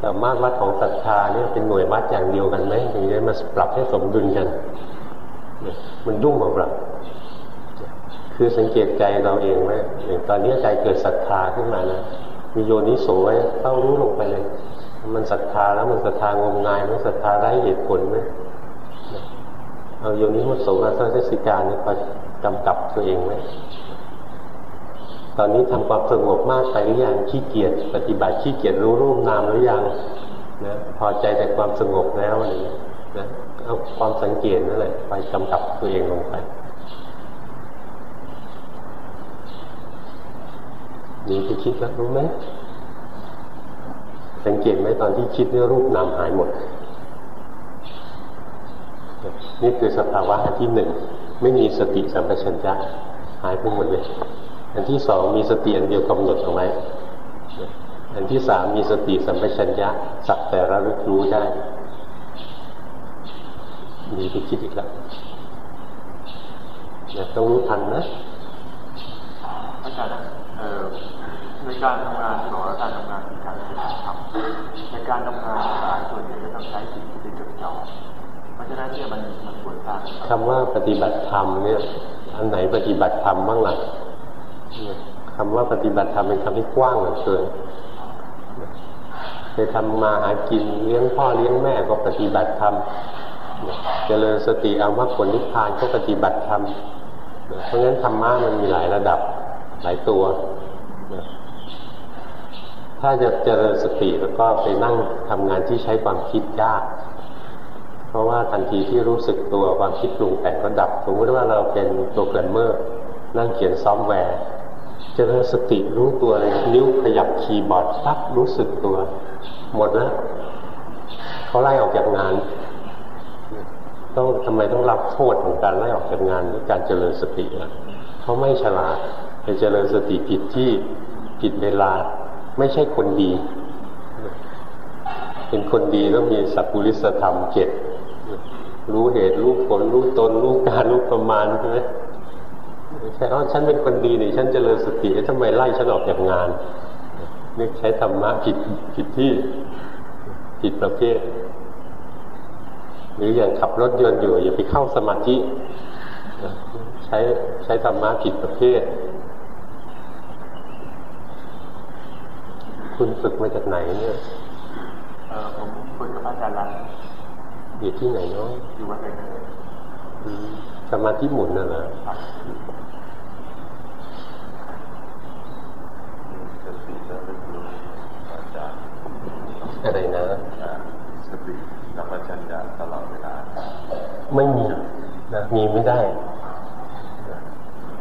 กับมาตรวัดของศรัทธาเนี่ยเป็นหน่วยวัดอย่างเดียวกันไหมถึงจะมาปรับให้สมดุลกันมันยุ่งกับเราคือสังเกตใจเราเองไหมอย่างตอนนี้ใจเกิดศรัทธาขึ้นมานะมีโยนิโสไว้เต้ารู้ลงไปเลย มันศรัทธาแล้วมันศรัทธางมงายมันศรัทธาไร้เหตุผลไหมเอาโยนิโสกัสเสิการนี่คอยกำกับตัวเองไหม ตอนนี้ทำความสงบมากไปหรือยังขี้เกียจปฏิบัติขี้เกียจรู้รูปนามหรือยังนะพอใจแต่ความสงบแล้วอะไรนะเอาความสังเกตนั่นแหละไปกำกับตัวเองลงไปนี่ไปคิดแล้วรู้ไหมสังเกตไหมตอนที่คิดเรื่อรูปนามหายหมด นี่คือสภาวะที่หนึ่ง ไม่มีสติสัมปชัญญะหายไปหมดเลย อันที่สองมีสติอันเดียวกำหนดเอาไว้อันที่สามมีสติสัมปชัญญะสักแต่ระลึกรู้ได้มีไปคิดอีกแล้วต้องรู้ทันนะอาจารย์เออในการทำงานที่บอกว่าการทำงานคือการปฏิบัติธรรมในการทำงานหลายส่วนใหญ่จะต้องใช้จิตที่เป็นจดจ่อเพราะฉะนั้นเนี่ยมันมันควรทราบคำว่าปฏิบัติธรรมเนี่ยอันไหนปฏิบัติธรรมบ้างล่ะ คำว่าปฏิบัติธรรมเป็นคำที่กว้างเหลือเกินไปทำมาหากินเลี้ยงพ่อเลี้ยงแม่ก็ปฏิบัติธรรมเจริญสติเอามรรคผลนิพพานก็ปฏิบัติธรรมเพราะงั้นธรรมะมันมีหลายระดับหลายตัว ถ้าจะเจริญสติแล้วก็ไปนั่งทำงานที่ใช้ความคิดยาก เพราะว่าทันทีที่รู้สึกตัวความคิดปรุงแต่งก็ดับ สมมติว่าเราเป็นโปรแกรมเมอร์นั่งเขียนซอฟต์แวร์ เจริญสติรู้ตัวเลยนิ้วขยับคีย์บอร์ดปั๊บรู้สึกตัว หมดแล้วเขาไล่ออกจากงานต้องทำไมต้องรับโทษของการไล่ออกจากงานด้วยการเจริญสติล่ะเขาไม่ฉลาดไปเจริญสติผิดที่ผิดเวลา ไม่ใช่คนดี เป็นคนดีต้องมีสัพพุริสธรรมเจ็ดรู้เหตุรู้ผลรู้ตนรู้การรู้ประมาณใช่ไหม ใช่เพราะฉันเป็นคนดีนี่ฉันเจริญสติแล้วทำไมไล่ฉันออกจากงานนึกใช้ธรรมะผิดผิดที่ผิดประเภทหรืออย่างขับรถยนต์อยู่ อย่าไปเข้าสมาธิใช้ใช้ธรรมะผิดประเภท คุณฝึกมาจากไหนเนี่ยเออผมฝึกกับอาจารย์รันอยู่ที่ไหนเนาะอยู่วัดไหนสมาธิหมุนน่ะเหรอ อะไรนะสติสัมปชัญญะตลอดเวลา ไม่มีนะมีไม่ได้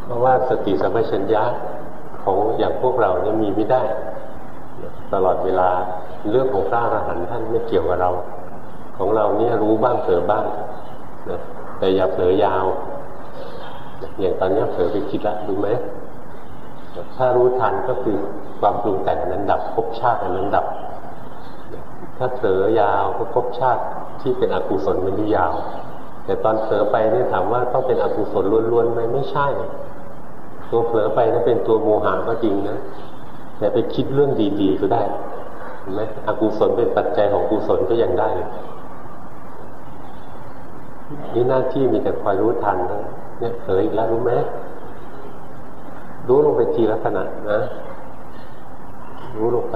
เพราะว่าสติสัมปชัญญะของอย่างพวกเราเนี่ยมีไม่ได้ ตลอดเวลาเรื่องของพระอรหันต์ท่านไม่เกี่ยวกับเรา ของเราเนี่ยรู้บ้างเผลอบ้างนะแต่อย่าเผลอยาว อย่างตอนนี้เผลอไปคิดละรู้ไหม ถ้ารู้ทันก็คือความปรุงแต่งนั้นดับภพชาตินั้นดับ ถ้าเผลอยาวก็พบชาติที่เป็นอกุศลมันยาว แต่ตอนเผลอไปเนี่ยถามว่าต้องเป็นอกุศลล้วนๆไหมไม่ใช่ ตัวเผลอไปนั้นเป็นตัวโมหะก็จริงนะแต่ไปคิดเรื่องดีๆก็ได้เห็นไหมอกุศลเป็นปัจจัยของกุศลก็ยังได้นี่หน้าที่มีแต่คอยรู้ทันนะเนี่ยเผลออีกแล้วรู้ไหม รู้ลงไปทีละขณะนะ รู้ลงไป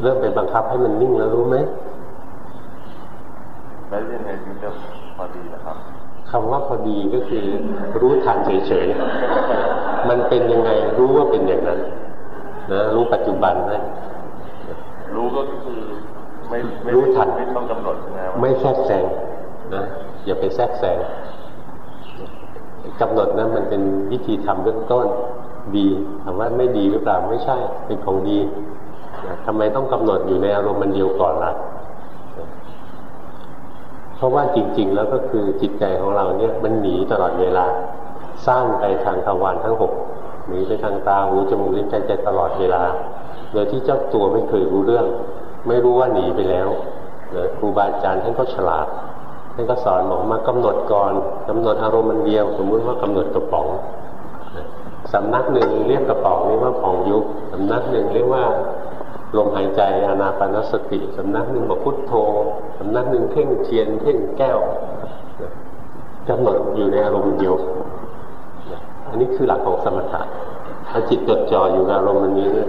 เริ่มไปบังคับให้มันนิ่งแล้วรู้ไหมแล้วยังไงถึงจะพอดีนะครับคำว่าพอดีก็คือรู้ทันเฉยๆ มันเป็นยังไงรู้ว่าเป็นอย่างนั้นนะรู้ปัจจุบันนะรู้ก็คือไม่รู้ทันไม่ต้องกำหนดนะไม่แทรกแซงนะอย่าไปแทรกแซง กำหนดนะมันเป็นวิธีทำเบื้องต้นดีถามว่าไม่ดีหรือเปล่าไม่ใช่เป็นของดีทำไมต้องกำหนดอยู่ในอารมณ์มันเดียวก่อนล่ะเพราะว่าจริง ๆ แล้วก็คือจิตใจของเราเนี่ยมันหนีตลอดเวลา สร้างไปทางทวารทั้งหกหนีไปทางตาหูจมูกลิ้นใจใจตลอดเวลา โดยที่เจ้าตัวไม่เคยรู้เรื่อง ไม่รู้ว่าหนีไปแล้วนะครูบาอาจารย์ท่านก็ฉลาด ท่านก็สอนบอกมากำหนดก่อนกำหนดอารมณ์มันเดียว สมมุติว่ากำหนดกระป๋องสำนักหนึ่งเรียกกระป๋องนี้ว่าผ่องยุบสำนักหนึ่งเรียกว่าลมหายใจอานาปานสติสำนักหนึ่งบอกพุทโธสำนักหนึ่งเพ่งเทียนเพ่งแก้วกำหนดอยู่ในอารมณ์เดียว อันนี้คือหลักของสมถะถ้าจิตจดจ่ออยู่ในอารมณ์นี้เนี่ย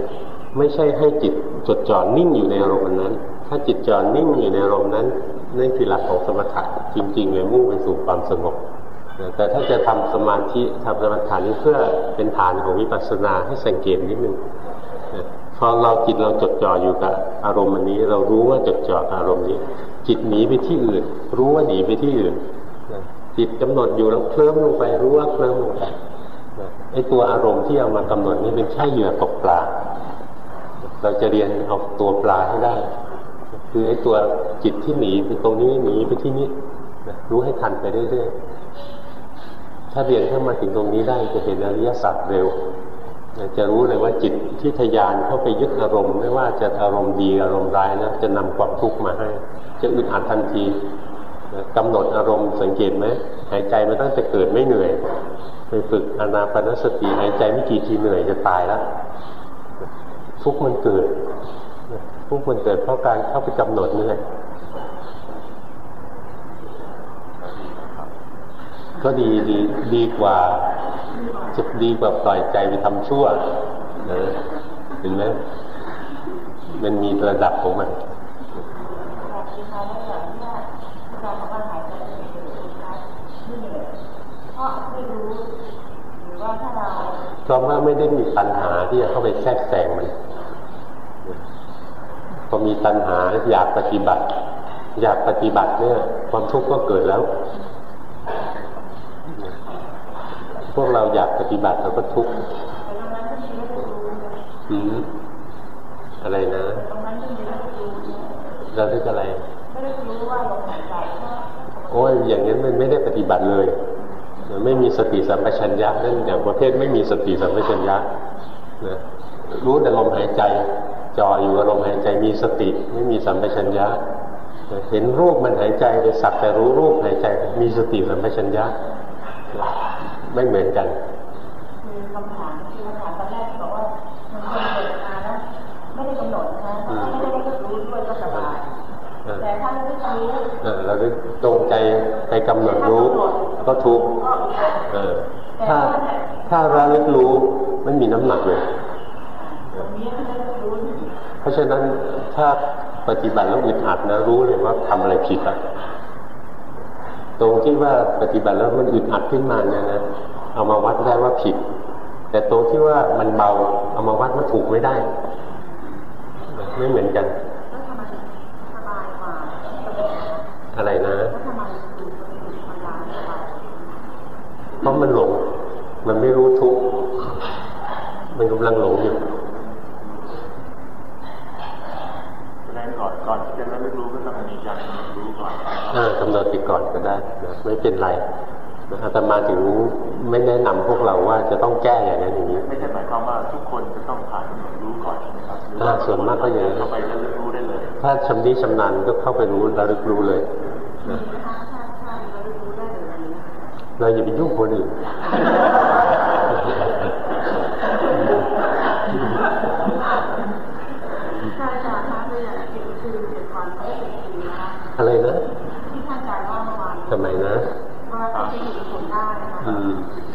ไม่ใช่ให้จิตจดจ่อนิ่งอยู่ในอารมณ์นั้น ถ้าจิตจ่อนิ่งอยู่ในอารมณ์นั้นนั่นคือหลักของสมถะจริงๆเลยมุ่งไปสู่ความสงบแต่ถ้าจะทำสมาธิทำสมาธินี้เพื่อเป็นฐานของวิปัสสนาให้สังเกตนิดนึงพอเราจิตเราจดจ่ออยู่กับอารมณ์อันนี้ เรารู้ว่าจดจ่อกับอารมณ์นี้ จิตหนีไปที่อื่น รู้ว่าหนีไปที่อื่นจิตกำหนดอยู่แล้วเคลิ้มลงไปรู้ว่าเคลิ้มลงไปไอ้ตัวอารมณ์ที่เอามากำหนดนี้เป็นแค่เหยื่อตกปลา เราจะเรียนเอาตัวปลาให้ได้ คือไอ้ตัวจิตที่หนีไปตรงนี้หนีไปที่นี้รู้ให้ทันไปเรื่อยๆถ้าเรียนเข้ามาถึงตรงนี้ได้จะเห็นอริยสัจเร็วจะรู้เลยว่าจิตที่ทยานเข้าไปยึดอารมณ์ ไม่ว่าจะอารมณ์ดีอารมณ์ร้ายนะจะนำความทุกข์มาให้ จะอึดอัดทันทีกำหนดอารมณ์สังเกตไหมหายใจมันตั้งแต่เกิดไม่เหนื่อย ไปฝึกอนาปนสติหายใจไม่กี่ทีเหนื่อยจะตายแล้ว ทุกมันเกิดทุกมันเกิดเพราะการเข้าไปกำหนดนี่แหละก็ดีดีดีกว่าจะดีกว่าปล่อยใจไปทำชั่วนะเห็นไหมมันมีระดับของมันเพราะไม่รู้หรือว่าถ้าเรา พราะว่าไม่ได้มีปัญหาที่จะเข้าไปแทรกแซงมันพอมีตัณหาอยากปฏิบัติ อยากปฏิบัติเนี่ย ความทุกข์ก็เกิดแล้ว พวกเราอยากปฏิบัติเราก็ทุกข์อืมอะไรนะเราทึกอะไรโอ้ยอย่างนี้มันไม่ได้ปฏิบัติเลย ไม่มีสติสัมปชัญญะนั่นอย่างประเภทไม่มีสติสัมปชัญญะนะรู้แต่ลมหายใจจ่ออยู่กับลมหายใจมีสติ ไม่มีสัมปชัญญะเห็นรูปมันหายใจไปสักแต่รู้รูปหายใจมีสติสัมปชัญญะไม่เหมือนกันคือคำถามที่คำถามตอนแรกบอกว่ามันควรเกิดมาแล้วไม่ได้กำหนดนะไม่ได้ก็รู้ด้วยก็สบายแต่ถ้าเราไม่รู้เราได้ตรงใจไปกำหนดรู้ ก็ทุกข์ถ้าถ้าระลึกรู้ไม่มีน้ำหนักเลยเพราะฉะนั้นถ้าปฏิบัติแล้วอึดอัดนะรู้เลยว่าทำอะไรผิดอะตรงที่ว่าปฏิบัติแล้วมันอึดอัดขึ้นมาเนี่ยนะเอามาวัดได้ว่าผิด แต่ตรงที่ว่ามันเบาเอามาวัดว่าถูกไม่ได้ ไม่เหมือนกัน อะไรนะ เพราะมันหลง มันไม่รู้ทุก มันกำลังหลงอยู่แรกก่อนก่อนที่จะไม่รู้ก็ต้องมีการรู้ก่อนเออกำหนดติก่อนก็ได้นะไม่เป็นไรอาตมาถึงไม่แนะนำพวกเราว่าจะต้องแก้อย่างนั้นอย่างนี้ ไม่ใช่หมายความว่าทุกคนจะต้องผ่านกำหนดรู้ก่อนใช่ไหมครับส่วนมากก็อย่างนี้เข้าไปแล้วรู้ได้เลย ถ้าชำนิชำนาญก็เข้าไปรู้ระลึกรู้เลย เราอย่าไปยุ่งคนอื่นอะไรนะทำไมนะ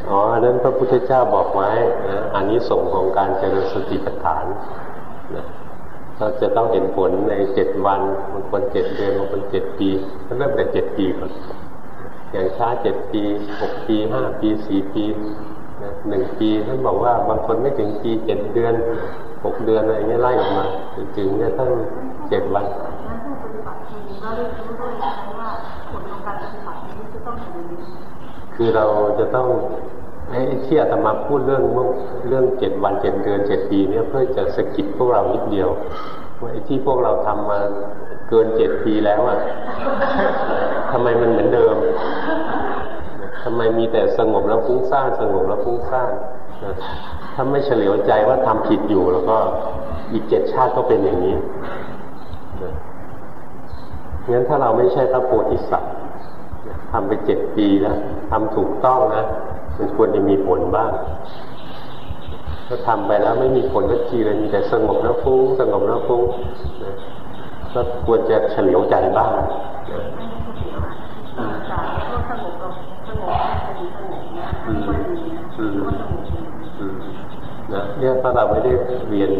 อ๋ออันนั้นพระพุทธเจ้าบอกไว้นะอันนี้ส่งของการเจริญสติปัฏฐานนะเราจะต้องเห็นผลในเจ็ดวันบางคนเจ็ดเดือนบางคนเจ็ดปีเริ่มแต่เจ็ดปีก่อน อย่างช้าเจ็ดปีหกปีห้าปีสี่ปีหนึ่งปีท่านบอกว่าบางคนไม่ถึงปีเจ็ดเดือนหกเดือนอะไรเงี้ยไล่ออกมาถึงเนี่ยตั้งเจ็ดวันคือเราจะต้องไอ้ที่อาตมาพูดเรื่องเรื่องเจ็ดวันเจ็ดเดือนเจ็ดปีเนี่ยเพื่อจะสกิดพวกเรานิดเดียวว่าไอ้ที่พวกเราทำมาเกินเจ็ดปีแล้วอะทำไมมันเหมือนเดิม ทำไมมีแต่สงบแล้วฟุ้งซ่านสงบแล้วฟุ้งซ่านถ้าไม่เฉลียวใจว่าทำผิดอยู่แล้วก็อีกเจ็ดชาติก็เป็นอย่างนี้งั้นถ้าเราไม่ใช่พระโพธิสัตว์ทำไปเจ็ดปีแล้วทำถูกต้องนะมันควรจะมีผลบ้างถ้าทำไปแล้วไม่มีผลก็ทีเลยมีแต่สงบแล้วฟุ้งสงบแล้วฟุ้งก็ควรจะเฉลียวใจบ้าง นะเนี่ยถ้าเราไม่ได้เรียน